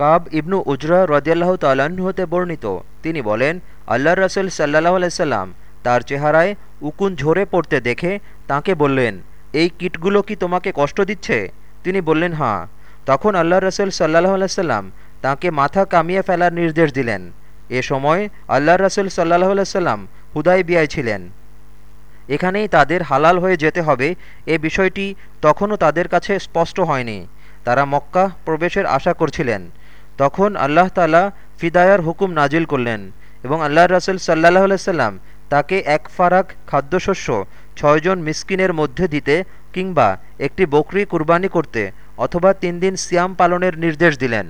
কাব ইবনু উজরা রদিয়াল্লাহ তাল্লাহ্ন হতে বর্ণিত। তিনি বলেন আল্লাহ রসুল সাল্লাহ আলাইসাল্লাম তার চেহারায় উকুন ঝরে পড়তে দেখে তাকে বললেন, এই কীটগুলো কি তোমাকে কষ্ট দিচ্ছে? তিনি বললেন হাঁ তখন আল্লাহ রসুল সাল্লাহ আলাইসাল্লাম তাকে মাথা কামিয়ে ফেলার নির্দেশ দিলেন। এ সময় আল্লাহ রসুল সাল্লাহ আলাইসাল্লাম হুদাই বিয়ায় ছিলেন। এখানেই তাদের হালাল হয়ে যেতে হবে এ বিষয়টি তখনও তাদের কাছে স্পষ্ট হয়নি। তারা মক্কা প্রবেশের আশা করছিলেন। তখন আল্লাহ তালা ফিদায়ার হুকুম নাজিল করলেন এবং আল্লাহ রাসুল সাল্লাহ আলাইসাল্লাম তাকে এক ফারাক খাদ্যশস্য ছয়জন মিসকিনের মধ্যে দিতে কিংবা একটি বকরি কুরবানি করতে অথবা তিন দিন সিয়াম পালনের নির্দেশ দিলেন।